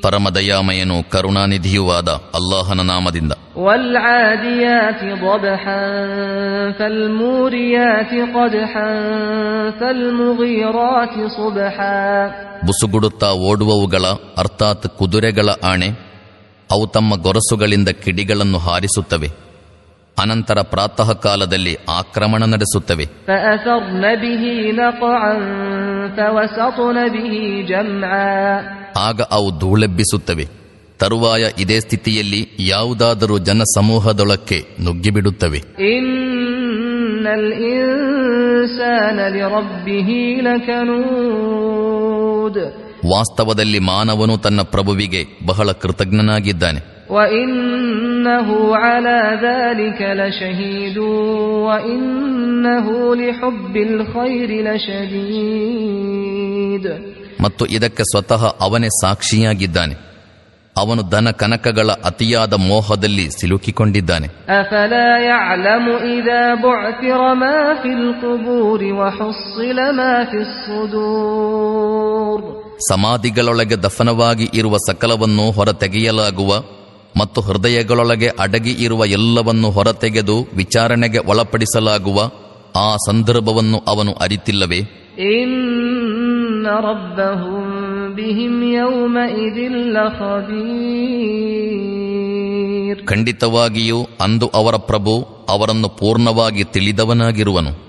ಪರಮದಯಾಮಯನು ಕರುಣಾನಿಧಿಯೂ ಆದ ಅಲ್ಲಾಹನ ನಾಮದಿಂದ. ಬುಸುಗುಡುತ್ತಾ ಓಡುವವುಗಳ ಅರ್ಥಾತ್ ಕುದುರೆಗಳ ಆಣೆ ಅವು ತಮ್ಮ ಗೊರಸುಗಳಿಂದ ಕಿಡಿಗಳನ್ನು ಹಾರಿಸುತ್ತವೆ. ಅನಂತರ ಪ್ರಾತಃ ಕಾಲದಲ್ಲಿ ಆಕ್ರಮಣ ನಡೆಸುತ್ತವೆ. ಆಗ ಅವು ಧೂಳೆಬ್ಬಿಸುತ್ತವೆ. ತರುವಾಯ ಇದೇ ಸ್ಥಿತಿಯಲ್ಲಿ ಯಾವುದಾದರೂ ಜನಸಮೂಹದೊಳಕ್ಕೆ ನುಗ್ಗಿಬಿಡುತ್ತವೆ. ವಾಸ್ತವದಲ್ಲಿ ಮಾನವನು ತನ್ನ ಪ್ರಭುವಿಗೆ ಬಹಳ ಕೃತಜ್ಞನಾಗಿದ್ದಾನೆ. وإنه على ذلك لشهيد وإنه لحب الخير لشديد ಮತ್ತು ಇದಕ್ಕೆ ಸ್ವತಃ ಅವನೇ ಸಾಕ್ಷಿಯಾಗಿದ್ದಾನೆ ಅವನು ದನ ಕನಕಗಳ ಅತಿಯಾದ ಮೋಹದಲ್ಲಿ ಸಿಲುಕಿಕೊಂಡಿದ್ದಾನೆ أفلا يعلم إذا بعثر ما في القبور وحصل ما في الصدور ಸಮಾಧಿಗಳೊಳಗೆ ದಫನವಾಗಿ ಇರುವ ಸಕಲವನ್ನು ಹೊರತೆಗೆಯಲಾಗುವ ಮತ್ತು ಹೃದಯಗಳೊಳಗೆ ಅಡಗಿ ಇರುವ ಎಲ್ಲವನ್ನು ಹೊರತೆಗೆದು ವಿಚಾರಣೆಗೆ ಒಳಪಡಿಸಲಾಗುವ ಆ ಸಂದರ್ಭವನ್ನು ಅವನು ಅರಿತಿಲ್ಲವೇ? ಖಂಡಿತವಾಗಿಯೂ ಅಂದು ಅವರ ಪ್ರಭು ಅವರನ್ನು ಪೂರ್ಣವಾಗಿ ತಿಳಿದವನಾಗಿರುವನು.